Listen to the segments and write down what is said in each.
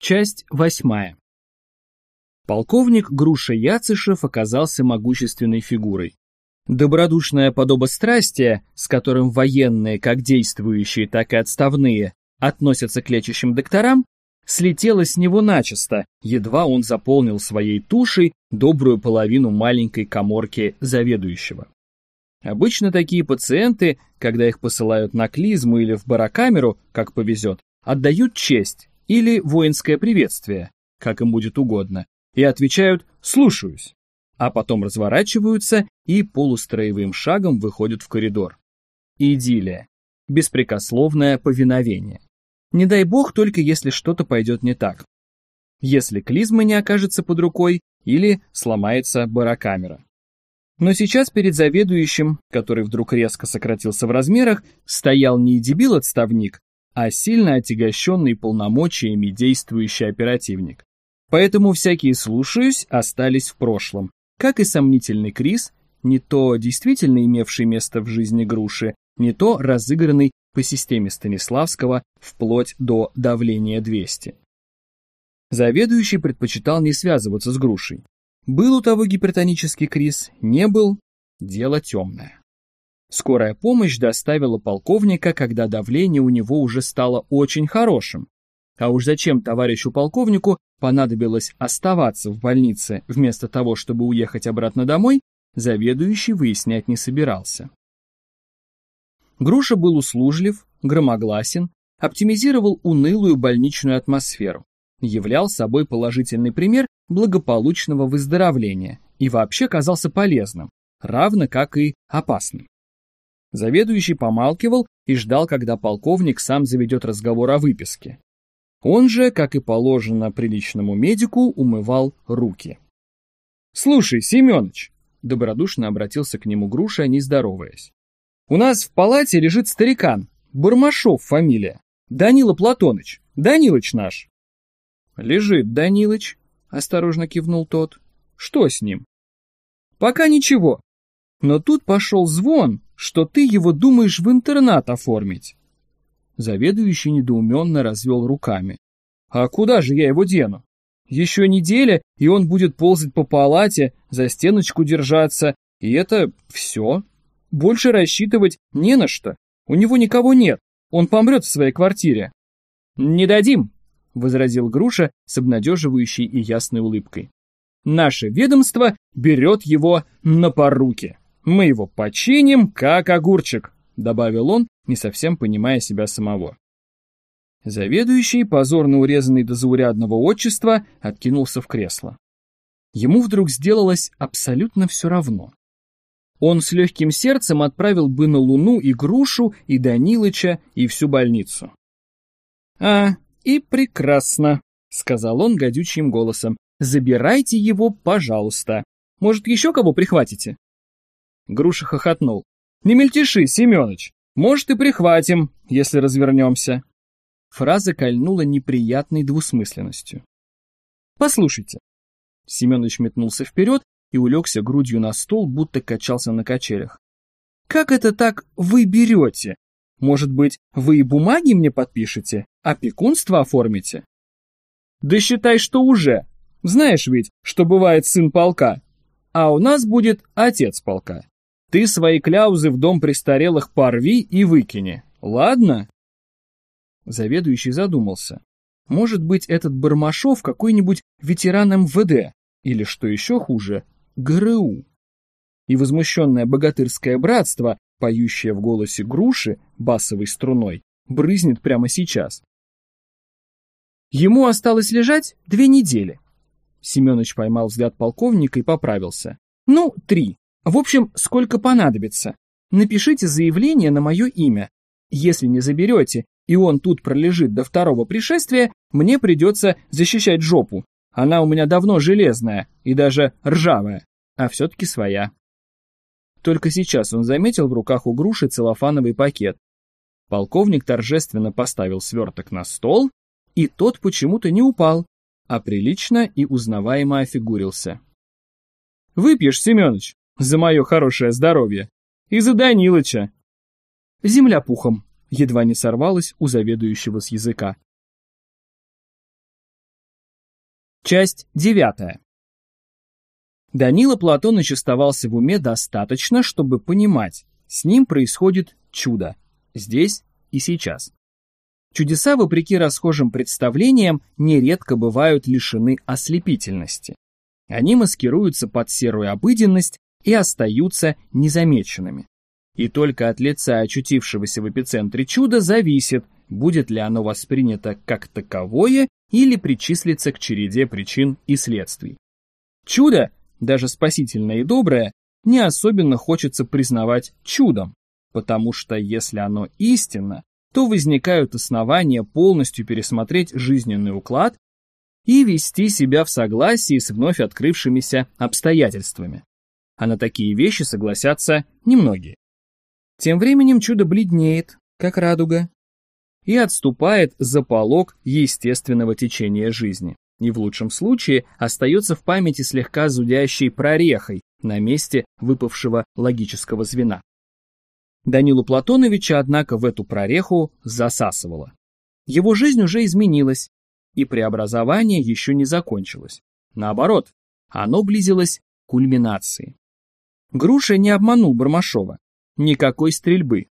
Часть восьмая. Полковник Груша Яцышев оказался могущественной фигурой. Добродушное подобострастие, с которым военные, как действующие, так и отставные, относятся к лечащим докторам, слетело с него начисто, едва он заполнил своей тушей добрую половину маленькой коморки заведующего. Обычно такие пациенты, когда их посылают на клизму или в барокамеру, как повезет, отдают честь, или воинское приветствие, как им будет угодно, и отвечают «слушаюсь», а потом разворачиваются и полустроевым шагом выходят в коридор. Идиллия. Беспрекословное повиновение. Не дай бог только если что-то пойдет не так. Если клизма не окажется под рукой или сломается барокамера. Но сейчас перед заведующим, который вдруг резко сократился в размерах, стоял не дебил-отставник, а сильно отягощенный полномочиями действующий оперативник. Поэтому всякие «слушаюсь» остались в прошлом, как и сомнительный Крис, не то действительно имевший место в жизни груши, не то разыгранный по системе Станиславского вплоть до давления 200. Заведующий предпочитал не связываться с грушей. Был у того гипертонический криз, не был, дело темное. Скорая помощь доставила полковника, когда давление у него уже стало очень хорошим. А уж зачем товарищу полковнику понадобилось оставаться в больнице вместо того, чтобы уехать обратно домой, заведующий выяснять не собирался. Груша был услужлив, громогласен, оптимизировал унылую больничную атмосферу, являл собой положительный пример благополучного выздоровления и вообще казался полезным, равно как и опасным. Заведующий помалкивал и ждал, когда полковник сам заведет разговор о выписке. Он же, как и положено приличному медику, умывал руки. «Слушай, Семёныч!» — добродушно обратился к нему Груша, не здороваясь. «У нас в палате лежит старикан, Бармашов фамилия, Данила Платоныч, Данилыч наш». «Лежит Данилыч», — осторожно кивнул тот. «Что с ним?» «Пока ничего. Но тут пошел звон, что ты его думаешь в интернат оформить. Заведующий недоуменно развел руками. А куда же я его дену? Еще неделя, и он будет ползать по палате, за стеночку держаться, и это все. Больше рассчитывать не на что. У него никого нет, он помрет в своей квартире. Не дадим, возразил Груша с обнадеживающей и ясной улыбкой. Наше ведомство берет его на поруки. Мы его починим, как огурчик», — добавил он, не совсем понимая себя самого. Заведующий, позорно урезанный до заурядного отчества, откинулся в кресло. Ему вдруг сделалось абсолютно все равно. Он с легким сердцем отправил бы на Луну и Грушу, и Данилыча, и всю больницу. «А, и прекрасно», — сказал он гадючим голосом. «Забирайте его, пожалуйста. Может, еще кого прихватите?» Груша хохотнул. «Не мельтеши, Семёныч. Может, и прихватим, если развернемся». Фраза кольнула неприятной двусмысленностью. «Послушайте». Семёныч метнулся вперед и улегся грудью на стол, будто качался на качелях. «Как это так вы берете? Может быть, вы и бумаги мне подпишете, опекунство оформите?» «Да считай, что уже. Знаешь ведь, что бывает сын полка, а у нас будет отец полка. Ты свои кляузы в дом престарелых порви и выкини, ладно?» Заведующий задумался. Может быть, этот Бармашов какой-нибудь ветеран МВД, или, что еще хуже, ГРУ. И возмущенное богатырское братство, поющее в голосе груши басовой струной, брызнет прямо сейчас. Ему осталось лежать две недели. Семенович поймал взгляд полковника и поправился. Ну, три. В общем, сколько понадобится. Напишите заявление на мое имя. Если не заберете, и он тут пролежит до второго пришествия, мне придется защищать жопу. Она у меня давно железная и даже ржавая, а все-таки своя. Только сейчас он заметил в руках у груши целлофановый пакет. Полковник торжественно поставил сверток на стол, и тот почему-то не упал, а прилично и узнаваемо офигурился. «Выпьешь, Семёныч?» За мое хорошее здоровье. И за Данилыча. Земля пухом. Едва не сорвалась у заведующего с языка. Часть девятая. Данила Платоныч оставался в уме достаточно, чтобы понимать, с ним происходит чудо. Здесь и сейчас. Чудеса, вопреки расхожим представлениям, нередко бывают лишены ослепительности. Они маскируются под серую обыденность и остаются незамеченными. И только от лица очутившегося в эпицентре чуда зависит, будет ли оно воспринято как таковое или причислится к череде причин и следствий. Чудо, даже спасительное и доброе, не особенно хочется признавать чудом, потому что если оно истинно, то возникают основания полностью пересмотреть жизненный уклад и вести себя в согласии с вновь открывшимися обстоятельствами. А на такие вещи согласятся немногие. Тем временем чудо бледнеет, как радуга, и отступает за полог естественного течения жизни. И в лучшем случае остается в памяти слегка зудящей прорехой на месте выпавшего логического звена. Данилу Платоновича, однако, в эту прореху засасывало. Его жизнь уже изменилась, и преобразование еще не закончилось. Наоборот, оно близилось к кульминации. Груша не обманул Бармашова. Никакой стрельбы.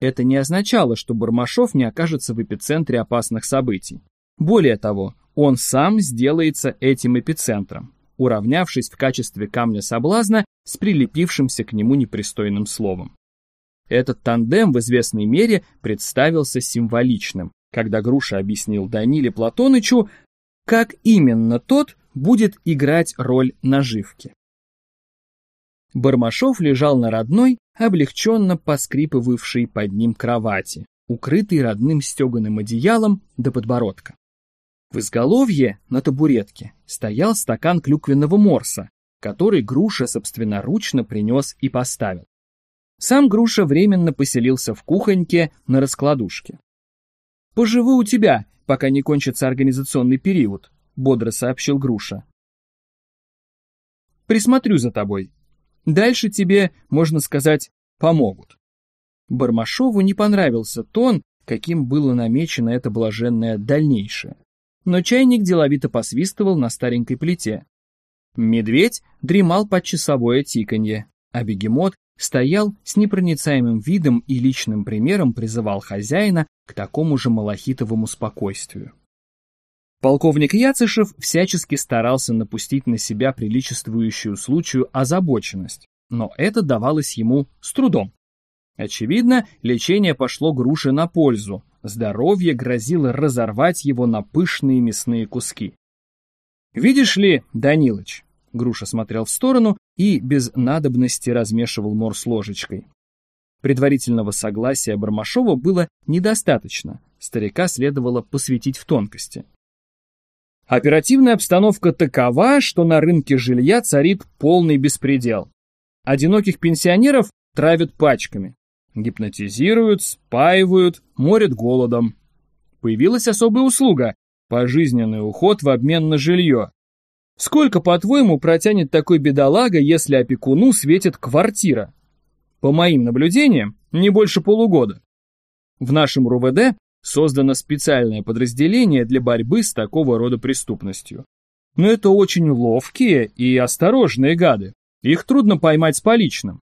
Это не означало, что Бармашов не окажется в эпицентре опасных событий. Более того, он сам сделается этим эпицентром, уравнявшись в качестве камня соблазна с прилепившимся к нему непристойным словом. Этот тандем в известной мере представился символичным, когда Груша объяснил Даниле Платонычу, как именно тот будет играть роль наживки. Бармашов лежал на родной, облегченно поскрипывавшей под ним кровати, укрытый родным стеганым одеялом до подбородка. В изголовье на табуретке стоял стакан клюквенного морса, который Груша собственноручно принес и поставил. Сам Груша временно поселился в кухоньке на раскладушке. «Поживу у тебя, пока не кончится организационный период», — бодро сообщил Груша. «Присмотрю за тобой. Дальше тебе, можно сказать, помогут». Бармашову не понравился тон, каким было намечено это блаженное дальнейшее. Но чайник деловито посвистывал на старенькой плите. Медведь дремал под часовое тиканье, а бегемот стоял с непроницаемым видом и личным примером призывал хозяина к такому же малахитовому спокойствию. Полковник Яцышев всячески старался напустить на себя приличествующую случаю озабоченность, но это давалось ему с трудом. Очевидно, лечение пошло груше на пользу, здоровье грозило разорвать его на пышные мясные куски. «Видишь ли, Данилыч, Груша смотрел в сторону и без надобности размешивал морс ложечкой. Предварительного согласия Бармашова было недостаточно, старика следовало посвятить в тонкости. Оперативная обстановка такова, что на рынке жилья царит полный беспредел. Одиноких пенсионеров травят пачками, гипнотизируют, спаивают, морят голодом. Появилась особая услуга – пожизненный уход в обмен на жилье, Сколько, по-твоему, протянет такой бедолага, если опекуну светит квартира? По моим наблюдениям, не больше полугода. В нашем РУВД создано специальное подразделение для борьбы с такого рода преступностью. Но это очень ловкие и осторожные гады. Их трудно поймать с поличным.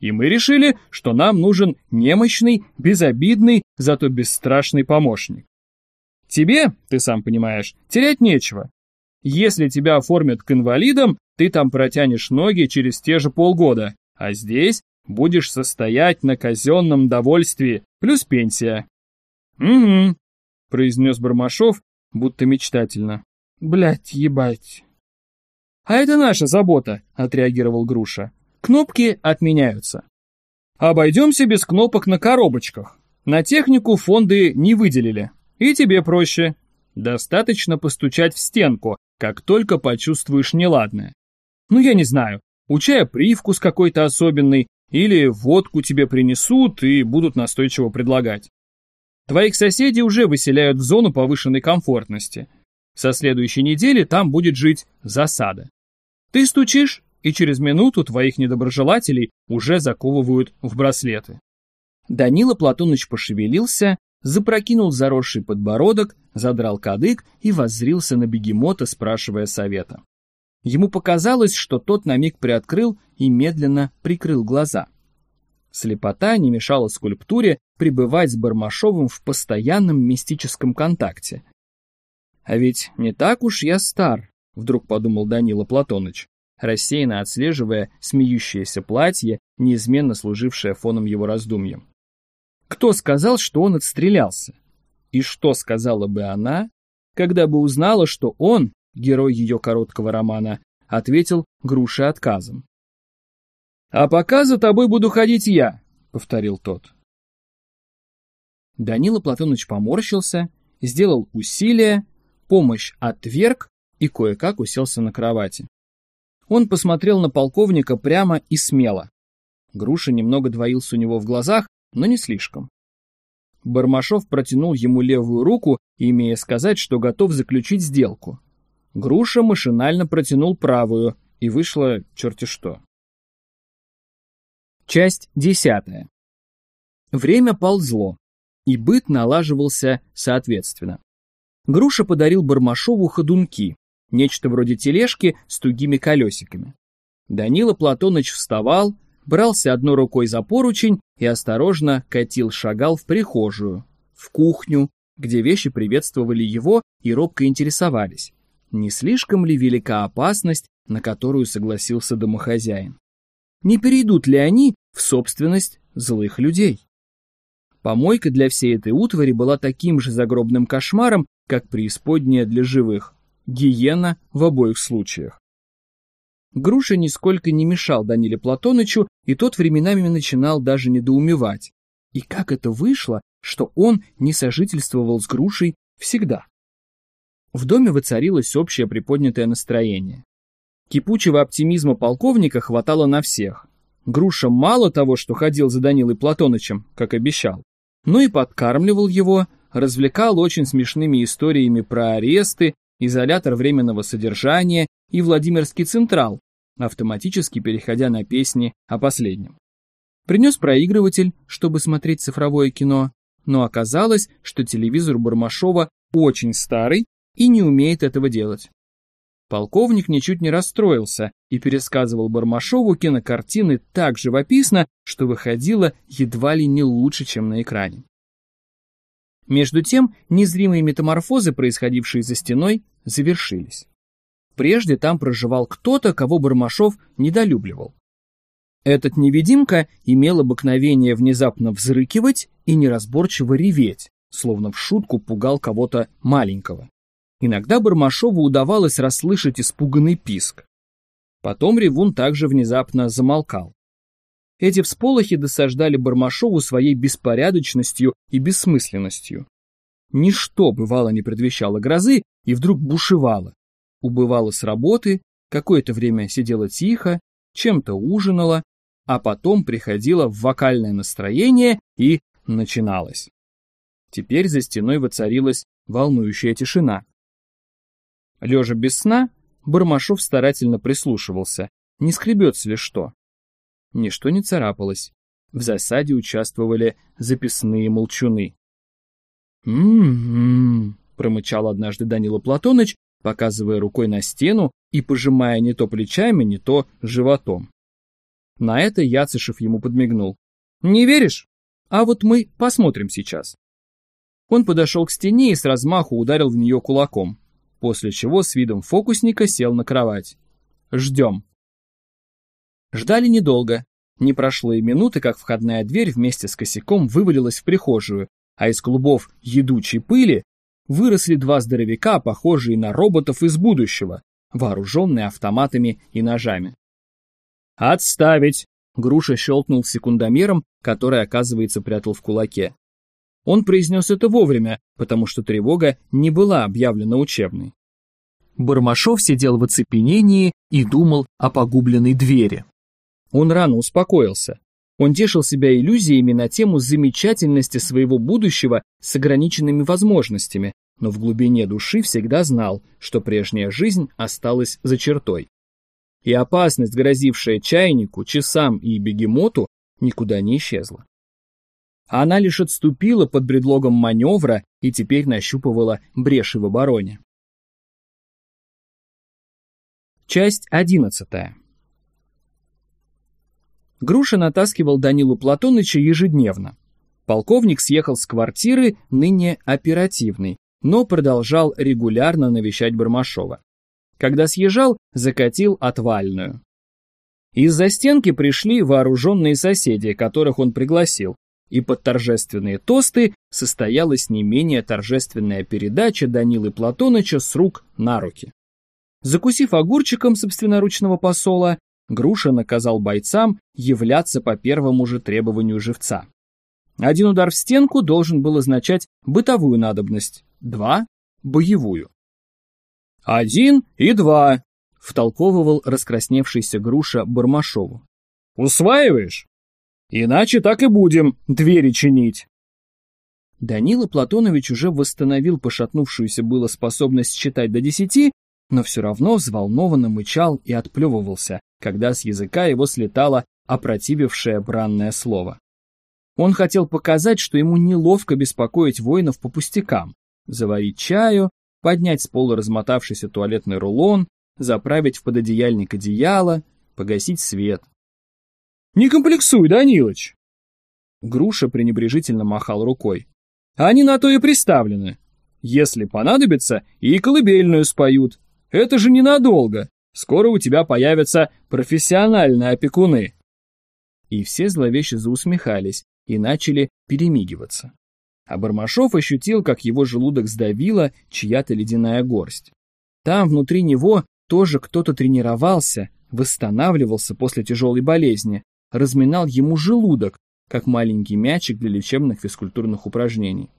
И мы решили, что нам нужен немощный, безобидный, зато бесстрашный помощник. Тебе, ты сам понимаешь, терять нечего. Если тебя оформят к инвалидам, ты там протянешь ноги через те же полгода, а здесь будешь состоять на казенном довольстве, плюс пенсия. «Угу», — произнес Бармашов, будто мечтательно. «Блядь, ебать». «А это наша забота», — отреагировал Груша. «Кнопки отменяются». «Обойдемся без кнопок на коробочках. На технику фонды не выделили. И тебе проще. Достаточно постучать в стенку, как только почувствуешь неладное. Ну, я не знаю, у чая привкус какой-то особенный, или водку тебе принесут и будут настойчиво предлагать. Твоих соседей уже выселяют в зону повышенной комфортности. Со следующей недели там будет жить засада. Ты стучишь, и через минуту твоих недоброжелателей уже заковывают в браслеты. Данила Платоныч пошевелился, запрокинул заросший подбородок, задрал кадык и воззрился на бегемота, спрашивая совета. Ему показалось, что тот на миг приоткрыл и медленно прикрыл глаза. Слепота не мешала скульптуре пребывать с Бармашовым в постоянном мистическом контакте. «А ведь не так уж я стар», — вдруг подумал Данила Платоныч, рассеянно отслеживая смеющееся платье, неизменно служившее фоном его раздумьям. Кто сказал, что он отстрелялся? И что сказала бы она, когда бы узнала, что он, герой ее короткого романа, ответил грушей отказом? «А пока за тобой буду ходить я», — повторил тот. Данила Платоныч поморщился, сделал усилие, помощь отверг и кое-как уселся на кровати. Он посмотрел на полковника прямо и смело. Груша немного двоился у него в глазах, но не слишком. Бармашов протянул ему левую руку, имея сказать, что готов заключить сделку. Груша машинально протянул правую, и вышло черти что. Часть десятая. Время ползло, и быт налаживался соответственно. Груша подарил Бармашову ходунки, нечто вроде тележки с тугими колесиками. Данила Платоныч вставал, брался одной рукой за поручень и осторожно катил шагал в прихожую, в кухню, где вещи приветствовали его и робко интересовались, не слишком ли велика опасность, на которую согласился домохозяин. Не перейдут ли они в собственность злых людей? Помойка для всей этой утвари была таким же загробным кошмаром, как преисподняя для живых, гиена в обоих случаях. Груша нисколько не мешал Даниле Платонычу, и тот временами начинал даже недоумевать. И как это вышло, что он не сожительствовал с Грушей всегда? В доме воцарилось общее приподнятое настроение. Кипучего оптимизма полковника хватало на всех. Груша мало того, что ходил за Данилой Платонычем, как обещал, но и подкармливал его, развлекал очень смешными историями про аресты, изолятор временного содержания и Владимирский Централ, автоматически переходя на песни о последнем. Принес проигрыватель, чтобы смотреть цифровое кино, но оказалось, что телевизор Бармашова очень старый и не умеет этого делать. Полковник ничуть не расстроился и пересказывал Бармашову кинокартины так живописно, что выходило едва ли не лучше, чем на экране. Между тем, незримые метаморфозы, происходившие за стеной, завершились. Прежде там проживал кто-то, кого Бармашов недолюбливал. Этот невидимка имел обыкновение внезапно взрыкивать и неразборчиво реветь, словно в шутку пугал кого-то маленького. Иногда Бармашову удавалось расслышать испуганный писк. Потом ревун также внезапно замолкал. Эти всполохи досаждали Бармашову своей беспорядочностью и бессмысленностью. Ничто, бывало, не предвещало грозы, и вдруг бушевало. Убывало с работы, какое-то время сидела тихо, чем-то ужинала, а потом приходила в вокальное настроение и начиналось. Теперь за стеной воцарилась волнующая тишина. Лежа без сна, Бармашов старательно прислушивался, не скребется ли что. Ничто не царапалось. В засаде участвовали записные молчуны. «М-м-м», промычал однажды Данила Платоныч, показывая рукой на стену и пожимая не то плечами, не то животом. На это Яцышев ему подмигнул. «Не веришь? А вот мы посмотрим сейчас». Он подошел к стене и с размаху ударил в нее кулаком, после чего с видом фокусника сел на кровать. «Ждем». Ждали недолго. Не прошло и минуты, как входная дверь вместе с косяком вывалилась в прихожую, а из клубов едучей пыли выросли два здоровяка, похожие на роботов из будущего, вооруженные автоматами и ножами. «Отставить!» — Груша щелкнул секундомером, который, оказывается, прятал в кулаке. Он произнес это вовремя, потому что тревога не была объявлена учебной. Бармашов сидел в оцепенении и думал о погубленной двери. Он рано успокоился. Он тешил себя иллюзиями на тему замечательности своего будущего с ограниченными возможностями, но в глубине души всегда знал, что прежняя жизнь осталась за чертой. И опасность, грозившая чайнику, часам и бегемоту, никуда не исчезла. Она лишь отступила под предлогом маневра и теперь нащупывала бреши в обороне. Часть одиннадцатая. Груша натаскивал Данилу Платоныча ежедневно. Полковник съехал с квартиры, ныне оперативной, но продолжал регулярно навещать Бармашова. Когда съезжал, закатил отвальную. Из-за стенки пришли вооруженные соседи, которых он пригласил, и под торжественные тосты состоялась не менее торжественная передача Данилы Платоныча с рук на руки. Закусив огурчиком собственноручного посола, Груша наказал бойцам являться по первому же требованию живца. Один удар в стенку должен был означать бытовую надобность, два — боевую. «Один и два», — втолковывал раскрасневшийся Груша Бармашову. «Усваиваешь? Иначе так и будем двери чинить». Данила Платонович уже восстановил пошатнувшуюся было способность считать до десяти, но все равно взволнованно мычал и отплевывался, когда с языка его слетало опротивившее бранное слово. Он хотел показать, что ему неловко беспокоить воинов по пустякам, заварить чаю, поднять с пола размотавшийся туалетный рулон, заправить в пододеяльник одеяло, погасить свет. «Не комплексуй, Данилыч!» Груша пренебрежительно махал рукой. «Они на то и приставлены. Если понадобится, и колыбельную споют. Это же ненадолго. Скоро у тебя появятся профессиональные опекуны». И все зловеще заусмехались и начали перемигиваться. А Бармашов ощутил, как его желудок сдавила чья-то ледяная горсть. Там, внутри него, тоже кто-то тренировался, восстанавливался после тяжелой болезни, разминал ему желудок, как маленький мячик для лечебных физкультурных упражнений.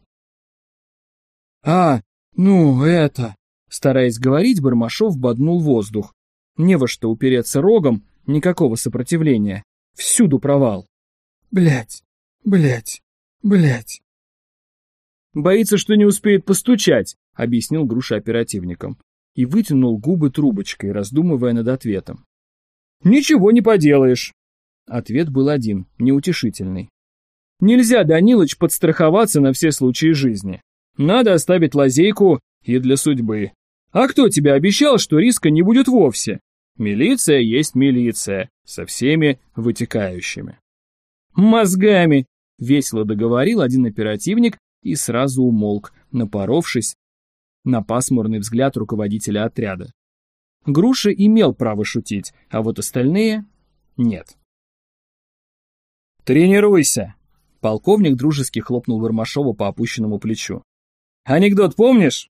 «А, ну это...» Стараясь говорить, Бармашов боднул воздух. Не во что упереться рогом, никакого сопротивления. Всюду провал. Блять, блять, блять. Боится, что не успеет постучать, объяснил Груша оперативникам. И вытянул губы трубочкой, раздумывая над ответом. Ничего не поделаешь. Ответ был один, неутешительный. Нельзя, Данилыч, подстраховаться на все случаи жизни. Надо оставить лазейку и для судьбы. А кто тебе обещал, что риска не будет вовсе? Милиция есть милиция, со всеми вытекающими. Мозгами, весело договорил один оперативник и сразу умолк, напоровшись на пасмурный взгляд руководителя отряда. Груша имел право шутить, а вот остальные — нет. «Тренируйся!» — полковник дружески хлопнул Бармашова по опущенному плечу. «Анекдот помнишь?»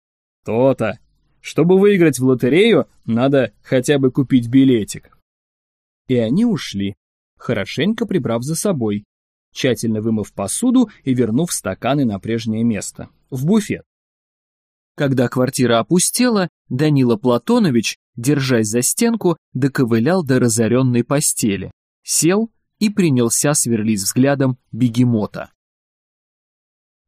«То-то! Чтобы выиграть в лотерею, надо хотя бы купить билетик». И они ушли, хорошенько прибрав за собой, тщательно вымыв посуду и вернув стаканы на прежнее место, в буфет. Когда квартира опустела, Данила Платонович, держась за стенку, доковылял до разоренной постели, сел и принялся сверлить взглядом бегемота.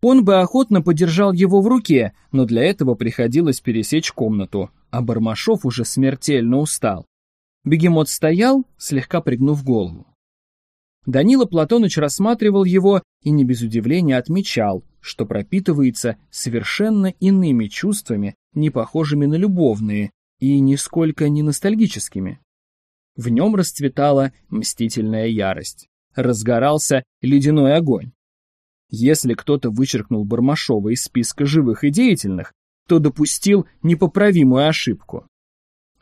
Он бы охотно подержал его в руке, но для этого приходилось пересечь комнату, а Бармашов уже смертельно устал. Бегемот стоял, слегка пригнув голову. Данила Платоныч рассматривал его и не без удивления отмечал, что пропитывается совершенно иными чувствами, не похожими на любовные и нисколько не ностальгическими. В нем расцветала мстительная ярость, разгорался ледяной огонь. Если кто-то вычеркнул Бармашова из списка живых и деятельных, то допустил непоправимую ошибку.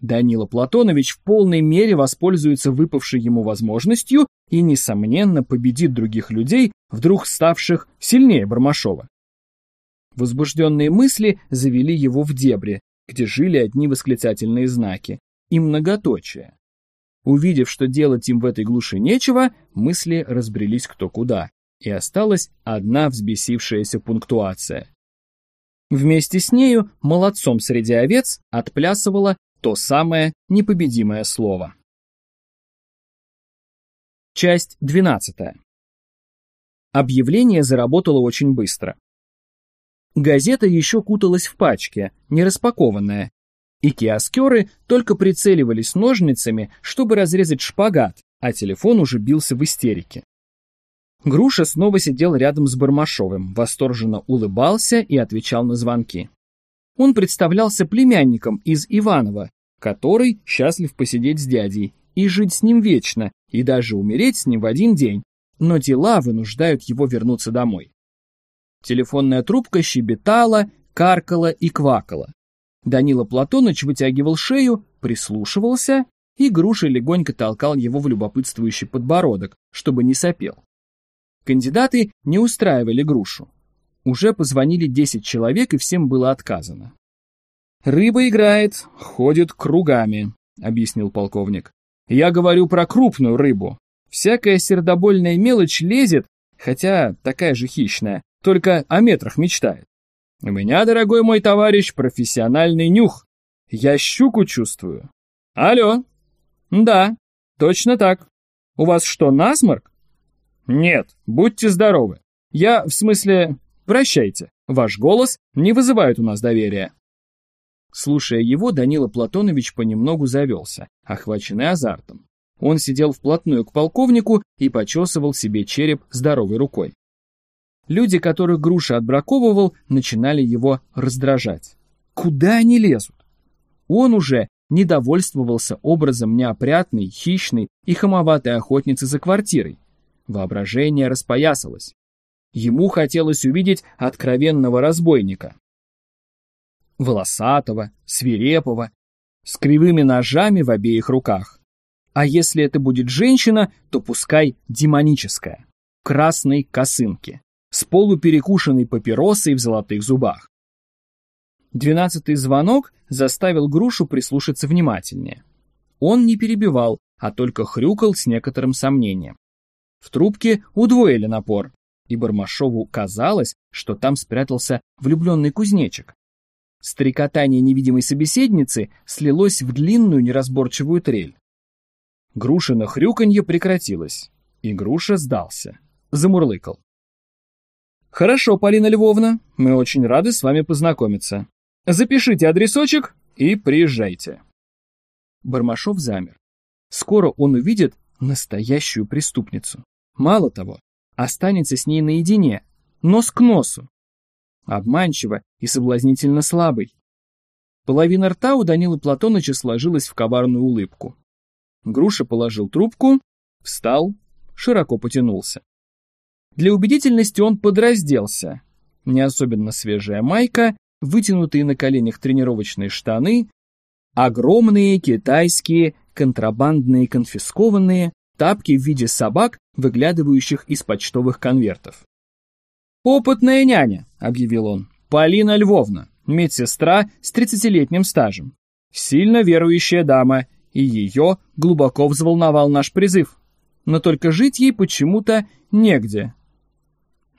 Данила Платонович в полной мере воспользуется выпавшей ему возможностью и, несомненно, победит других людей, вдруг ставших сильнее Бармашова. Возбужденные мысли завели его в дебри, где жили одни восклицательные знаки и многоточие. Увидев, что делать им в этой глуши нечего, мысли разбрелись кто куда, и осталась одна взбесившаяся пунктуация. Вместе с нею молодцом среди овец отплясывала то самое непобедимое слово. Часть 12. Объявление заработало очень быстро. Газета еще куталась в пачке, не распакованная, и киоскеры только прицеливались ножницами, чтобы разрезать шпагат, а телефон уже бился в истерике. Груша снова сидел рядом с Бармашовым, восторженно улыбался и отвечал на звонки. Он представлялся племянником из Иванова, который счастлив посидеть с дядей и жить с ним вечно, и даже умереть с ним в один день, но дела вынуждают его вернуться домой. Телефонная трубка щебетала, каркала и квакала. Данила Платоныч вытягивал шею, прислушивался, и Груша легонько толкал его в любопытствующий подбородок, чтобы не сопел. Кандидаты не устраивали Грушу. Уже позвонили 10 человек, и всем было отказано. «Рыба играет, ходит кругами», — объяснил полковник. «Я говорю про крупную рыбу. Всякая сердобольная мелочь лезет, хотя такая же хищная, только о метрах мечтает. У меня, дорогой мой товарищ, профессиональный нюх. Я щуку чувствую. Алло. Да, точно так. У вас что, насморк? Нет, будьте здоровы. Я, в смысле, прощайте. Ваш голос не вызывает у нас доверия. Слушая его, Данила Платонович понемногу завелся, охваченный азартом. Он сидел вплотную к полковнику и почесывал себе череп здоровой рукой. Люди, которых Груша отбраковывал, начинали его раздражать. Куда они лезут? Он уже недовольствовался образом неопрятной, хищной и хамоватой охотницы за квартирой. Воображение распоясалось. Ему хотелось увидеть откровенного разбойника. Волосатого, свирепого, с кривыми ножами в обеих руках. А если это будет женщина, то пускай демоническая, в красной косынке с полуперекушенной папиросой в золотых зубах. Двенадцатый звонок заставил Грушу прислушаться внимательнее. Он не перебивал, а только хрюкал с некоторым сомнением. В трубке удвоили напор, и Бармашову казалось, что там спрятался влюбленный кузнечик. Стрекотание невидимой собеседницы слилось в длинную неразборчивую трель. Грушина хрюканье прекратилось, и Груша сдался, замурлыкал. Хорошо, Полина Львовна, мы очень рады с вами познакомиться. Запишите адресочек и приезжайте. Бармашов замер. Скоро он увидит настоящую преступницу. Мало того, останется с ней наедине, нос к носу. Обманчиво и соблазнительно слабый. Половина рта у Данилы Платоныча сложилась в коварную улыбку. Груша положил трубку, встал, широко потянулся. Для убедительности он подразделся. Не особенно свежая майка, вытянутые на коленях тренировочные штаны, огромные китайские контрабандные конфискованные тапки в виде собак, выглядывающих из почтовых конвертов. «Опытная няня», — объявил он, — «Полина Львовна, медсестра с тридцатилетним стажем. Сильно верующая дама, и ее глубоко взволновал наш призыв. Но только жить ей почему-то негде,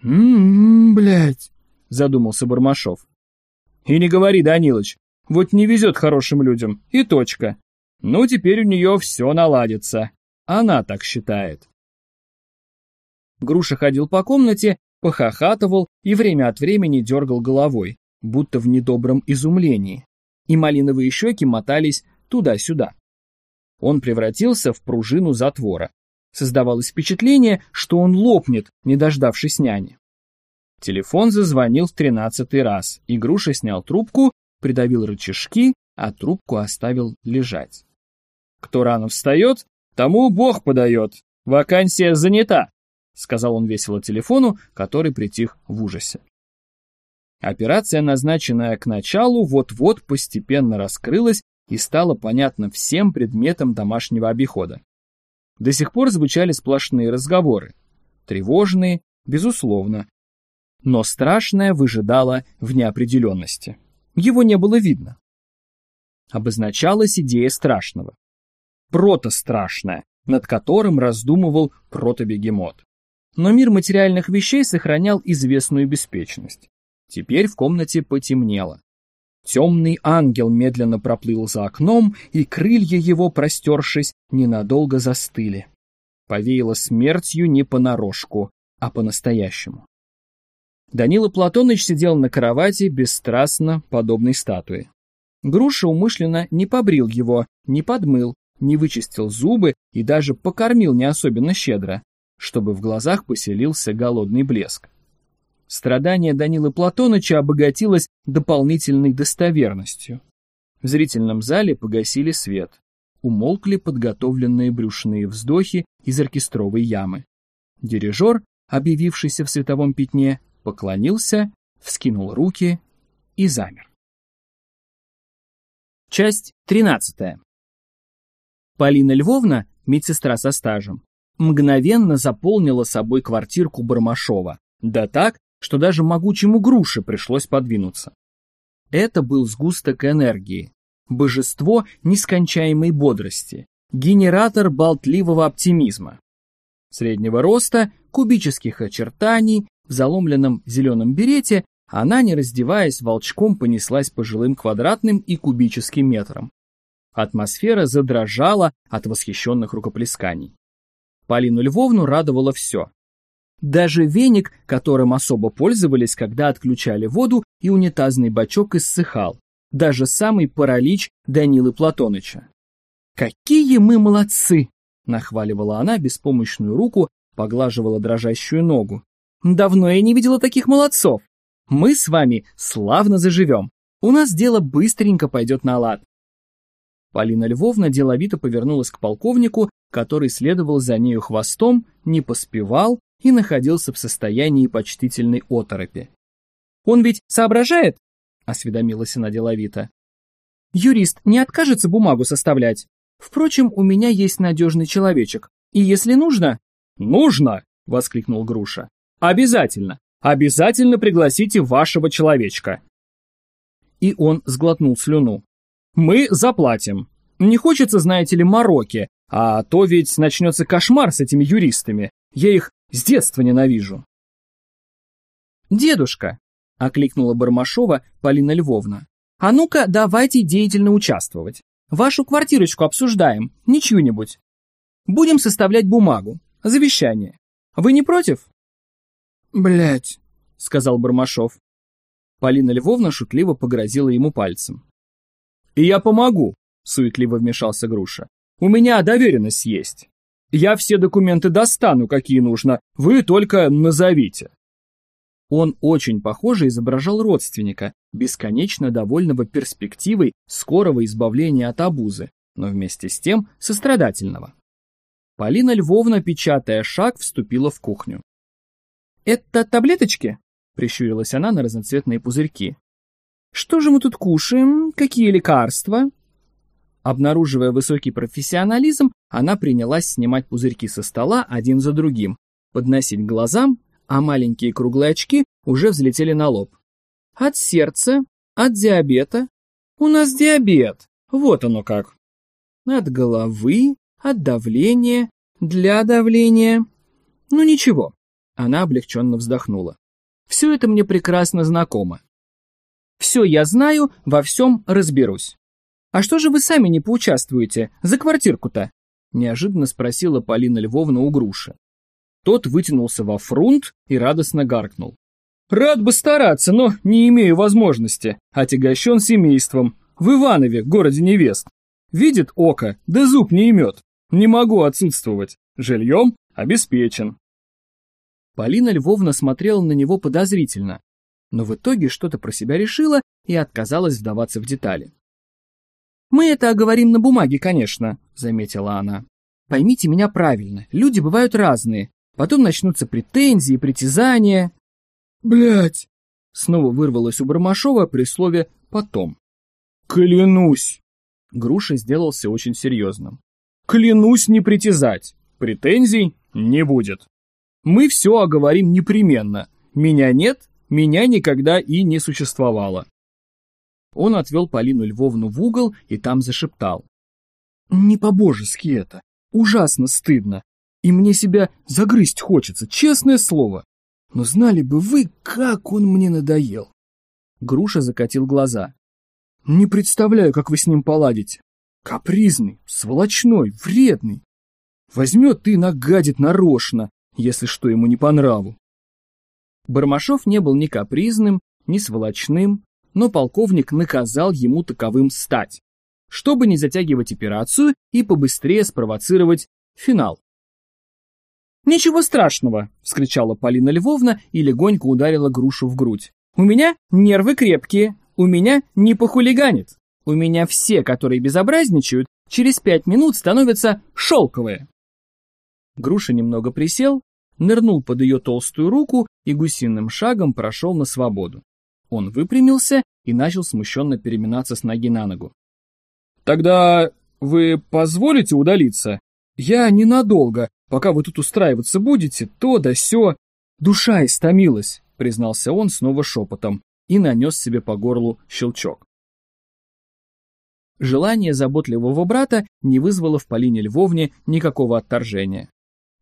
«М-м, блядь», — задумался Бармашов. «И не говори, Данилыч, вот не везет хорошим людям, и точка. Ну, теперь у нее все наладится. Она так считает». Груша ходил по комнате, похохатывал и время от времени дергал головой, будто в недобром изумлении, и малиновые щеки мотались туда-сюда. Он превратился в пружину затвора. Создавалось впечатление, что он лопнет, не дождавшись няни. Телефон зазвонил в тринадцатый раз, и Груша снял трубку, придавил рычажки, а трубку оставил лежать. «Кто рано встает, тому Бог подает. Вакансия занята», — сказал он весело телефону, который притих в ужасе. Операция, назначенная к началу, вот-вот постепенно раскрылась и стала понятна всем предметам домашнего обихода. До сих пор звучали сплошные разговоры. Тревожные, безусловно. Но страшное выжидало в неопределенности. Его не было видно. Обозначалась идея страшного. Протострашная, над которым раздумывал протобегемот. Но мир материальных вещей сохранял известную беспечность. Теперь в комнате потемнело. Темный ангел медленно проплыл за окном, и крылья его, простершись, ненадолго застыли. Повеяло смертью не понарошку, а по-настоящему. Данила Платоныч сидел на кровати, бесстрастно, подобной статуе. Груша умышленно не побрил его, не подмыл, не вычистил зубы и даже покормил не особенно щедро. чтобы в глазах поселился голодный блеск. Страдание Данилы Платоныча обогатилось дополнительной достоверностью. В зрительном зале погасили свет. Умолкли подготовленные брюшные вздохи из оркестровой ямы. Дирижер, объявившийся в световом пятне, поклонился, вскинул руки и замер. Часть тринадцатая. Полина Львовна, медсестра со стажем, мгновенно заполнила собой квартирку Бармашова, да так, что даже могучему груше пришлось подвинуться. Это был сгусток энергии, божество нескончаемой бодрости, генератор болтливого оптимизма. Среднего роста, кубических очертаний, в заломленном зеленом берете она, не раздеваясь, волчком понеслась по жилым квадратным и кубическим метрам. Атмосфера задрожала от восхищенных рукоплесканий. Полину Львовну радовало все. Даже веник, которым особо пользовались, когда отключали воду, и унитазный бачок иссыхал. Даже самый паралич Данилы Платоныча. «Какие мы молодцы!» — нахваливала она беспомощную руку, поглаживала дрожащую ногу. «Давно я не видела таких молодцов. Мы с вами славно заживем. У нас дело быстренько пойдет на лад. Полина Львовна деловито повернулась к полковнику, который следовал за нею хвостом, не поспевал и находился в состоянии почтительной оторопи. «Он ведь соображает?» — осведомилась она деловито. «Юрист не откажется бумагу составлять. Впрочем, у меня есть надежный человечек, и если нужно...» «Нужно!» — воскликнул Груша. «Обязательно! Обязательно пригласите вашего человечка!» И он сглотнул слюну. Мы заплатим. Не хочется, знаете ли, мороки, а то ведь начнется кошмар с этими юристами. Я их с детства ненавижу. «Дедушка», — окликнула Бармашова Полина Львовна, «а ну-ка давайте деятельно участвовать. Вашу квартирочку обсуждаем, не чью-нибудь. Будем составлять бумагу, завещание. Вы не против?» Блять, сказал Бармашов. Полина Львовна шутливо погрозила ему пальцем. «И я помогу», — суетливо вмешался Груша. «У меня доверенность есть. Я все документы достану, какие нужно, вы только назовите». Он очень похоже изображал родственника, бесконечно довольного перспективой скорого избавления от обузы, но вместе с тем сострадательного. Полина Львовна, печатая шаг, вступила в кухню. «Это таблеточки?» — прищурилась она на разноцветные пузырьки. Что же мы тут кушаем? Какие лекарства? Обнаруживая высокий профессионализм, она принялась снимать пузырьки со стола один за другим, подносить к глазам, а маленькие круглые очки уже взлетели на лоб. От сердца, от диабета. У нас диабет, вот оно как. От головы, от давления, для давления. Ну ничего, она облегченно вздохнула. Все это мне прекрасно знакомо. Все я знаю, во всем разберусь. А что же вы сами не поучаствуете? За квартирку-то? Неожиданно спросила Полина Львовна у груши. Тот вытянулся во фрунт и радостно гаркнул. Рад бы стараться, но не имею возможности. Отягощен семейством. В Иванове, городе невест. Видит око, да зуб не имет. Не могу отсутствовать. Жильем обеспечен. Полина Львовна смотрела на него подозрительно, но в итоге что-то про себя решила и отказалась вдаваться в детали. «Мы это оговорим на бумаге, конечно», — заметила она. «Поймите меня правильно, люди бывают разные, потом начнутся претензии, притязания». Блять! Снова вырвалось у Бармашова при слове «потом». «Клянусь!» Груша сделался очень серьезным. «Клянусь не притязать, претензий не будет. Мы все оговорим непременно. Меня нет, меня никогда и не существовало. Он отвел Полину Львовну в угол и там зашептал. «Не по-божески это. Ужасно стыдно. И мне себя загрызть хочется, честное слово. Но знали бы вы, как он мне надоел». Груша закатил глаза. «Не представляю, как вы с ним поладите. Капризный, сволочной, вредный. Возьмет и нагадит нарочно, если что ему не по нраву. Бармашов не был ни капризным, ни сволочным, но полковник наказал ему таковым стать, чтобы не затягивать операцию и побыстрее спровоцировать финал. «Ничего страшного!» — вскричала Полина Львовна и легонько ударила грушу в грудь. «У меня нервы крепкие, у меня не похулиганит. У меня все, которые безобразничают, через пять минут становятся шелковые». Груша немного присел, нырнул под ее толстую руку и гусиным шагом прошел на свободу. Он выпрямился и начал смущенно переминаться с ноги на ногу. «Тогда вы позволите удалиться? Я ненадолго, пока вы тут устраиваться будете, то да сё. Душа истомилась», — признался он снова шепотом и нанес себе по горлу щелчок. Желание заботливого брата не вызвало в Полине Львовне никакого отторжения.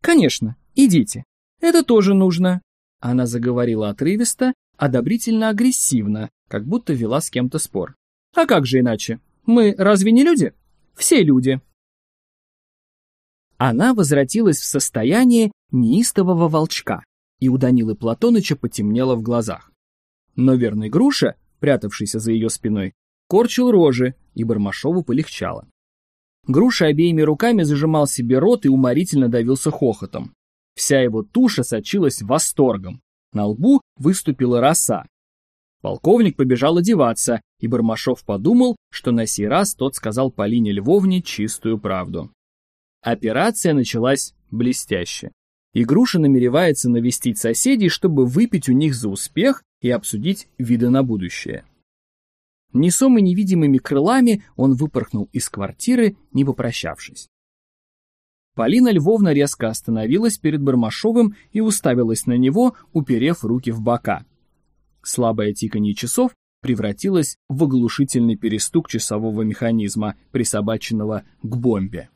«Конечно, идите. Это тоже нужно». Она заговорила отрывисто, одобрительно-агрессивно, как будто вела с кем-то спор. «А как же иначе? Мы разве не люди? Все люди». Она возвратилась в состояние неистового волчка, и у Данилы Платоныча потемнело в глазах. Но верный Груша, прятавшийся за ее спиной, корчил рожи, и Бармашову полегчало. Груша обеими руками зажимал себе рот и уморительно давился хохотом. Вся его туша сочилась восторгом. На лбу выступила роса. Полковник побежал одеваться, и Бармашов подумал, что на сей раз тот сказал Полине Львовне чистую правду. Операция началась блестяще. И Груша намеревается навестить соседей, чтобы выпить у них за успех и обсудить виды на будущее. Несомый невидимыми крылами он выпорхнул из квартиры, не попрощавшись. Полина Львовна резко остановилась перед Бармашовым и уставилась на него, уперев руки в бока. Слабое тиканье часов превратилось в оглушительный перестук часового механизма, присобаченного к бомбе.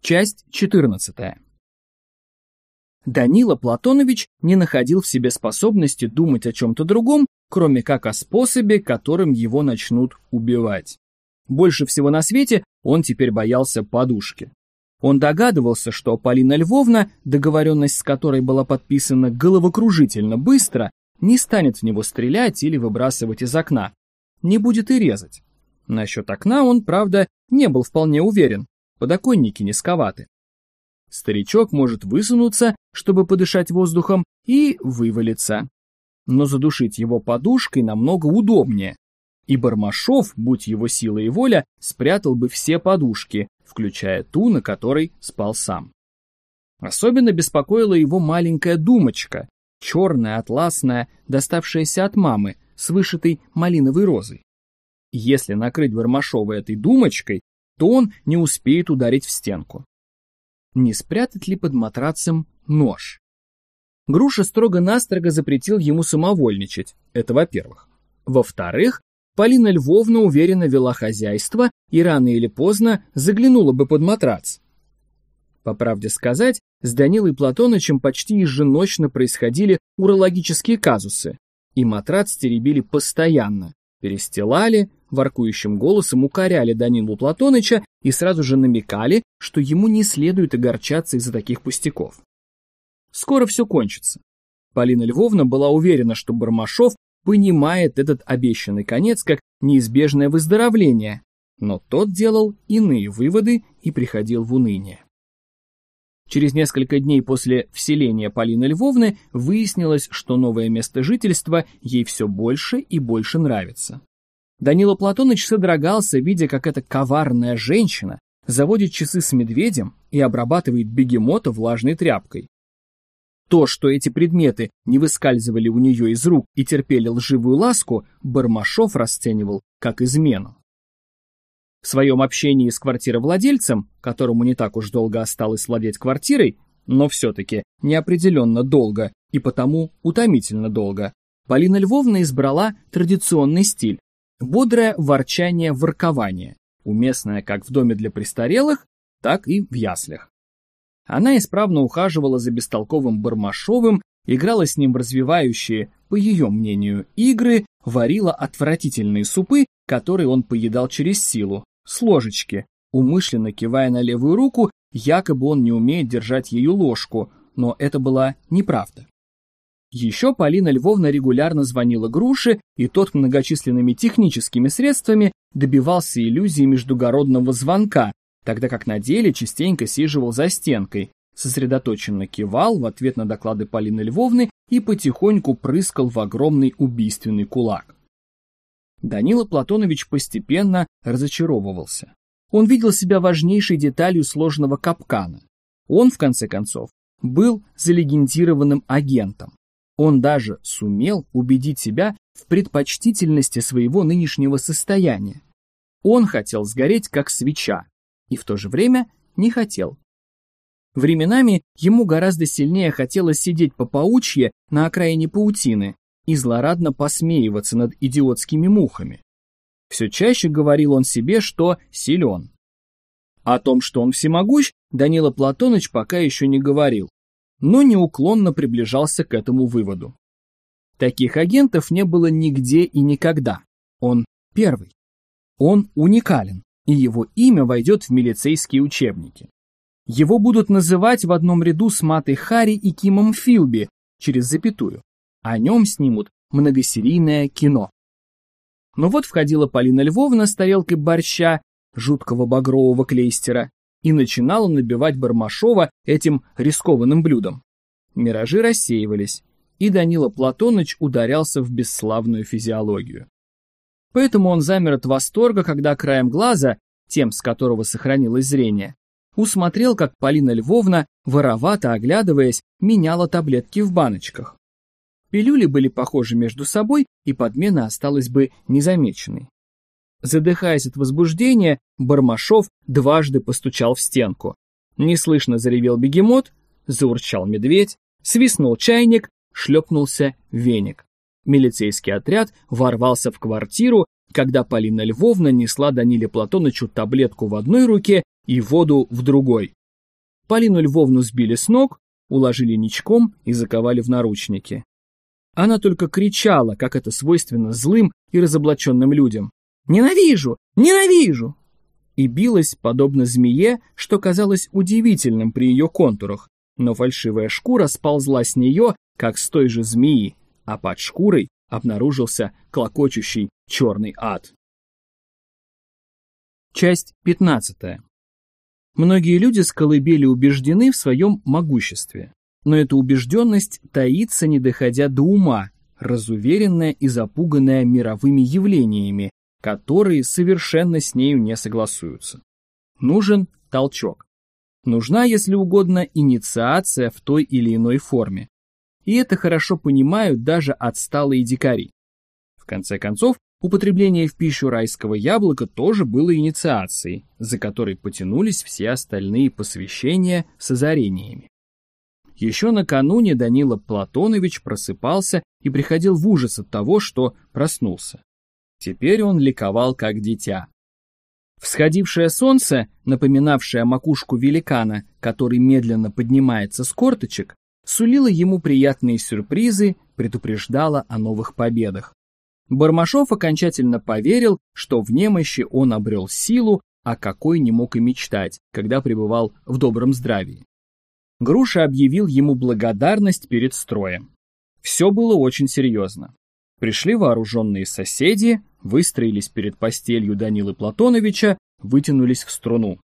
Часть 14. Данила Платонович не находил в себе способности думать о чем-то другом, кроме как о способе, которым его начнут убивать. Больше всего на свете он теперь боялся подушки. Он догадывался, что Полина Львовна, договоренность с которой была подписана головокружительно быстро, не станет в него стрелять или выбрасывать из окна. Не будет и резать. Насчет окна он, правда, не был вполне уверен. Подоконники низковаты. Старичок может высунуться, чтобы подышать воздухом, и вывалиться. Но задушить его подушкой намного удобнее, и Бармашов, будь его сила и воля, спрятал бы все подушки, включая ту, на которой спал сам. Особенно беспокоила его маленькая думочка, черная, атласная, доставшаяся от мамы, с вышитой малиновой розой. Если накрыть Бармашова этой думочкой, то он не успеет ударить в стенку. Не спрятать ли под матрацем нож? Груша строго-настрого запретил ему самовольничать, это во-первых. Во-вторых, Полина Львовна уверенно вела хозяйство и рано или поздно заглянула бы под матрац. По правде сказать, с Данилой Платонычем почти еженочно происходили урологические казусы, и матрац теребили постоянно, перестилали, воркующим голосом укоряли Данилу Платоныча и сразу же намекали, что ему не следует огорчаться из-за таких пустяков. Скоро все кончится. Полина Львовна была уверена, что Бармашов понимает этот обещанный конец как неизбежное выздоровление, но тот делал иные выводы и приходил в уныние. Через несколько дней после вселения Полины Львовны выяснилось, что новое место жительства ей все больше и больше нравится. Данила Платоныч содрогался, видя, как эта коварная женщина заводит часы с медведем и обрабатывает бегемота влажной тряпкой. То, что эти предметы не выскальзывали у нее из рук и терпели лживую ласку, Бармашов расценивал как измену. В своем общении с квартировладельцем, которому не так уж долго осталось владеть квартирой, но все-таки неопределенно долго и потому утомительно долго, Полина Львовна избрала традиционный стиль – бодрое ворчание-воркование, уместное как в доме для престарелых, так и в яслях. Она исправно ухаживала за бестолковым Бармашовым, играла с ним в развивающие, по ее мнению, игры, варила отвратительные супы, которые он поедал через силу, с ложечки, умышленно кивая на левую руку, якобы он не умеет держать ее ложку, но это была неправда. Еще Полина Львовна регулярно звонила Груше, и тот многочисленными техническими средствами добивался иллюзии междугородного звонка, тогда как на деле частенько сиживал за стенкой, сосредоточенно кивал в ответ на доклады Полины Львовны и потихоньку прыскал в огромный убийственный кулак. Данила Платонович постепенно разочаровывался. Он видел себя важнейшей деталью сложного капкана. Он, в конце концов, был залегендированным агентом. Он даже сумел убедить себя в предпочтительности своего нынешнего состояния. Он хотел сгореть как свеча, и в то же время не хотел. Временами ему гораздо сильнее хотелось сидеть по паучье на окраине паутины и злорадно посмеиваться над идиотскими мухами. Все чаще говорил он себе, что силен. О том, что он всемогущ, Данила Платоныч пока еще не говорил, но неуклонно приближался к этому выводу. Таких агентов не было нигде и никогда. Он первый. Он уникален, и его имя войдет в милицейские учебники. Его будут называть в одном ряду с Матой Хари и Кимом Филби через запятую. О нем снимут многосерийное кино. Но вот входила Полина Львовна с тарелкой борща, жуткого багрового клейстера, и начинала набивать Бармашова этим рискованным блюдом. Миражи рассеивались, и Данила Платоныч ударялся в бесславную физиологию. Поэтому он замер от восторга, когда краем глаза, тем, с которого сохранилось зрение, усмотрел, как Полина Львовна, воровато оглядываясь, меняла таблетки в баночках. Пилюли были похожи между собой, и подмена осталась бы незамеченной. Задыхаясь от возбуждения, Бармашов дважды постучал в стенку. Неслышно заревел бегемот, заурчал медведь, свистнул чайник, шлепнулся веник. Милицейский отряд ворвался в квартиру, когда Полина Львовна несла Даниле Платонычу таблетку в одной руке и воду в другой. Полину Львовну сбили с ног, уложили ничком и заковали в наручники. Она только кричала, как это свойственно злым и разоблаченным людям. «Ненавижу! Ненавижу!» И билась, подобно змее, что казалось удивительным при ее контурах, но фальшивая шкура сползла с нее, как с той же змеи, а под шкурой обнаружился клокочущий черный ад. Часть 15. Многие люди с колыбели убеждены в своем могуществе, но эта убежденность таится, не доходя до ума, разуверенная и запуганная мировыми явлениями, которые совершенно с нею не согласуются. Нужен толчок. Нужна, если угодно, инициация в той или иной форме. И это хорошо понимают даже отсталые дикари. В конце концов, употребление в пищу райского яблока тоже было инициацией, за которой потянулись все остальные посвящения с озарениями. Еще накануне Данила Платонович просыпался и приходил в ужас от того, что проснулся. Теперь он ликовал как дитя. Всходившее солнце, напоминавшее макушку великана, который медленно поднимается с корточек, сулило ему приятные сюрпризы, предупреждало о новых победах. Бармашов окончательно поверил, что в немощи он обрел силу, о какой не мог и мечтать, когда пребывал в добром здравии. Груша объявил ему благодарность перед строем. Все было очень серьезно. Пришли вооруженные соседи, выстроились перед постелью Данилы Платоновича, вытянулись в струну.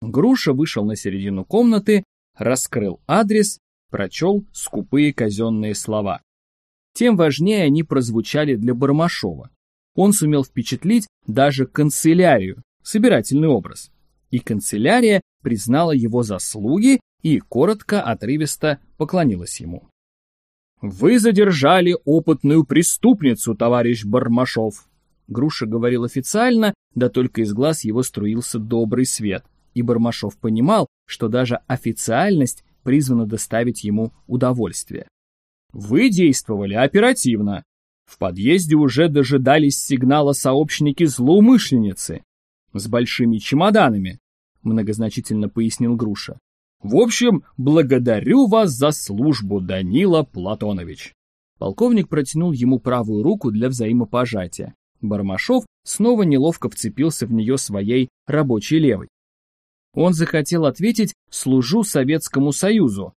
Груша вышел на середину комнаты, раскрыл адрес, прочел скупые казенные слова. Тем важнее они прозвучали для Бармашова. Он сумел впечатлить даже канцелярию, собирательный образ. И канцелярия признала его заслуги и коротко, отрывисто поклонилась ему. «Вы задержали опытную преступницу, товарищ Бармашов!» Груша говорил официально, да только из глаз его струился добрый свет, и Бармашов понимал, что даже официальность призвана доставить ему удовольствие. «Вы действовали оперативно. В подъезде уже дожидались сигнала сообщники-злоумышленницы с большими чемоданами», многозначительно пояснил Груша. В общем, благодарю вас за службу, Данила Платонович. Полковник протянул ему правую руку для взаимопожатия. Бармашов снова неловко вцепился в нее своей рабочей левой. Он захотел ответить «служу Советскому Союзу»,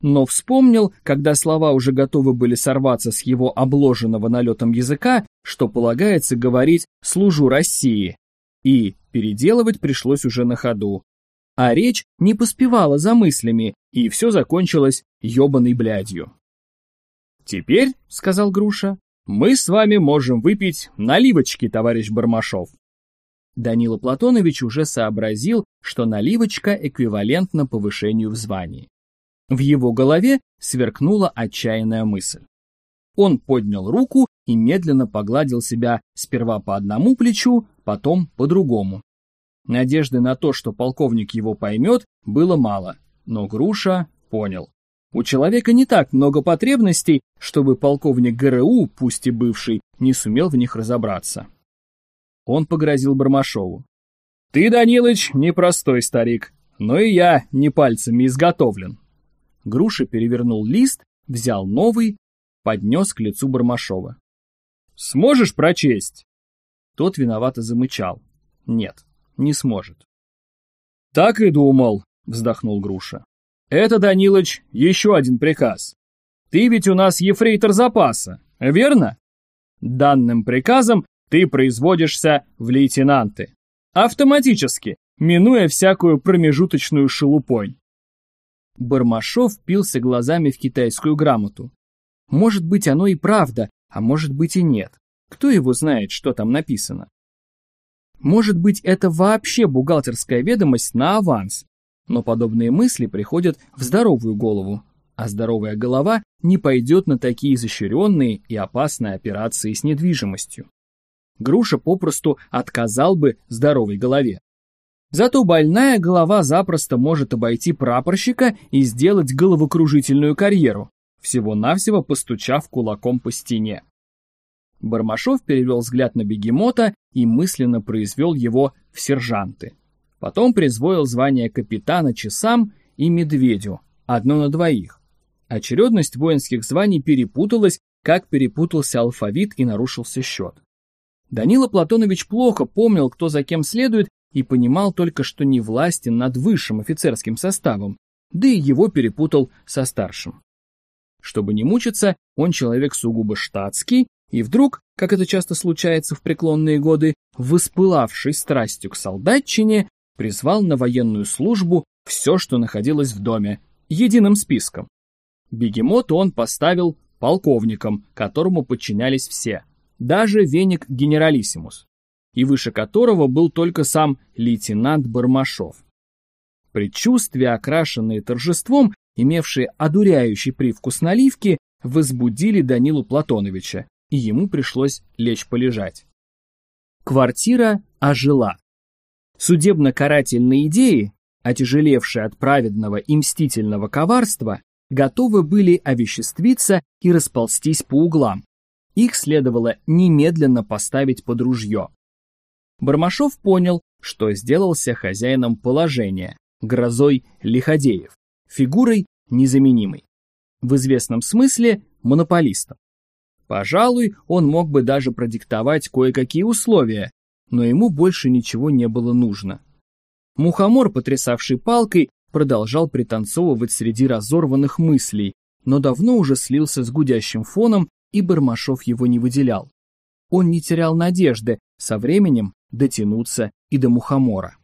но вспомнил, когда слова уже готовы были сорваться с его обложенного налетом языка, что полагается говорить «служу России», И переделывать пришлось уже на ходу. А речь не поспевала за мыслями, и все закончилось ебаной блядью. «Теперь, — сказал Груша, — мы с вами можем выпить наливочки, товарищ Бармашов». Данила Платонович уже сообразил, что наливочка эквивалентна повышению в звании. В его голове сверкнула отчаянная мысль. Он поднял руку и медленно погладил себя сперва по одному плечу, потом по другому. Надежды на то, что полковник его поймет, было мало, но Груша понял. У человека не так много потребностей, чтобы полковник ГРУ, пусть и бывший, не сумел в них разобраться. Он погрозил Бармашову. «Ты, Данилыч, непростой старик, но и я не пальцами изготовлен». Груша перевернул лист, взял новый, поднес к лицу Бармашова. «Сможешь прочесть?» Тот виновато замычал. «Нет, не сможет». «Так и думал», — вздохнул Груша. «Это, Данилыч, еще один приказ. Ты ведь у нас ефрейтор запаса, верно? Данным приказом ты производишься в лейтенанты. Автоматически, минуя всякую промежуточную шелупонь. Бармашов пился глазами в китайскую грамоту. Может быть, оно и правда, а может быть и нет. Кто его знает, что там написано? Может быть, это вообще бухгалтерская ведомость на аванс. Но подобные мысли приходят в здоровую голову, а здоровая голова не пойдет на такие изощренные и опасные операции с недвижимостью. Груша попросту отказал бы здоровой голове. Зато больная голова запросто может обойти прапорщика и сделать головокружительную карьеру, всего-навсего постучав кулаком по стене. Бармашов перевел взгляд на бегемота и мысленно произвел его в сержанты. Потом призвоил звание капитана часам и медведю, одно на двоих. Очередность воинских званий перепуталась, как перепутался алфавит и нарушился счет. Данила Платонович плохо помнил, кто за кем следует, и понимал только, что не властен над высшим офицерским составом, да и его перепутал со старшим. Чтобы не мучиться, он человек сугубо штатский, и вдруг, как это часто случается в преклонные годы, воспылавший страстью к солдатчине, призвал на военную службу все, что находилось в доме, единым списком. Бегемот он поставил полковником, которому подчинялись все – даже веник генералиссимус, и выше которого был только сам лейтенант Бармашов. Предчувствия, окрашенные торжеством, имевшие одуряющий привкус наливки, возбудили Данилу Платоновича, и ему пришлось лечь полежать. Квартира ожила. Судебно-карательные идеи, отяжелевшие от праведного и мстительного коварства, готовы были овеществиться и расползтись по углам, их следовало немедленно поставить под ружье. Бармашов понял, что сделался хозяином положения, грозой лиходеев, фигурой незаменимой. В известном смысле монополистом. Пожалуй, он мог бы даже продиктовать кое-какие условия, но ему больше ничего не было нужно. Мухомор, потрясавший палкой, продолжал пританцовывать среди разорванных мыслей, но давно уже слился с гудящим фоном и Бармашов его не выделял. Он не терял надежды со временем дотянуться и до мухомора.